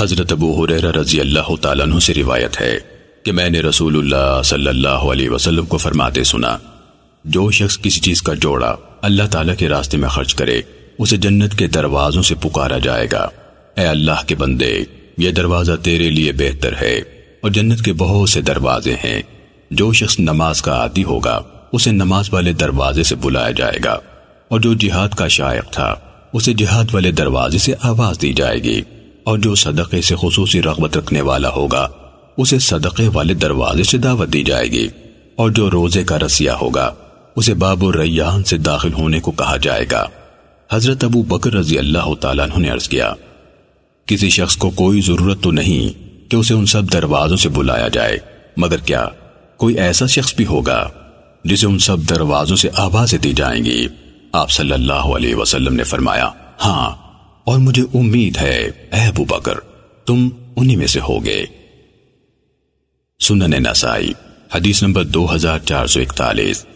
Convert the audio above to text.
حضرت ابو حریرہ رضی اللہ تعالیٰ عنہ سے روایت ہے کہ میں نے رسول اللہ صلی اللہ علیہ وسلم کو فرماتے سنا، جو شخص کسی چیز کا جوڑا اللہ تعالیٰ کے راستے میں خرچ کرے، اسے جنت کے دروازوں سے پکارا جائے گا۔ اے اللہ کے بندے، یہ دروازہ تیرے لیے بہتر ہے اور جنت کے بہت سے دروازے ہیں۔ جو شخص نماز کا عادی ہوگا، اسے نماز والے دروازے سے بلایا جائے گا۔ اور جو جہاد کا شائق تھا، اسے جہاد والے دروازے سے آواز دی جائے گی۔ اور جو صدقے سے خصوصی رغبت رکھنے والا ہوگا، اسے صدقے والے دروازے سے دعوت دی جائے گی۔ اور جو روزے کا رسیہ ہوگا، اسے باب الریان سے داخل ہونے کو کہا جائے گا۔ حضرت ابو بکر رضی اللہ تعالیٰ عنہ نے عرض کیا، کسی شخص کو کوئی ضرورت تو نہیں کہ اسے ان سب دروازوں سے بلایا جائے، مگر کیا کوئی ایسا شخص بھی ہوگا جسے ان سب دروازوں سے آوازیں دی جائیں گی؟ آپ صلی اللہ علیہ وسلم نے فرمایا ہاں۔ اور مجھے امید ہے، اے ابو بکر، تم انہی میں سے ہوگے۔ سنن نسائی، حدیث نمبر دو ہزار چار سو اکتالیس۔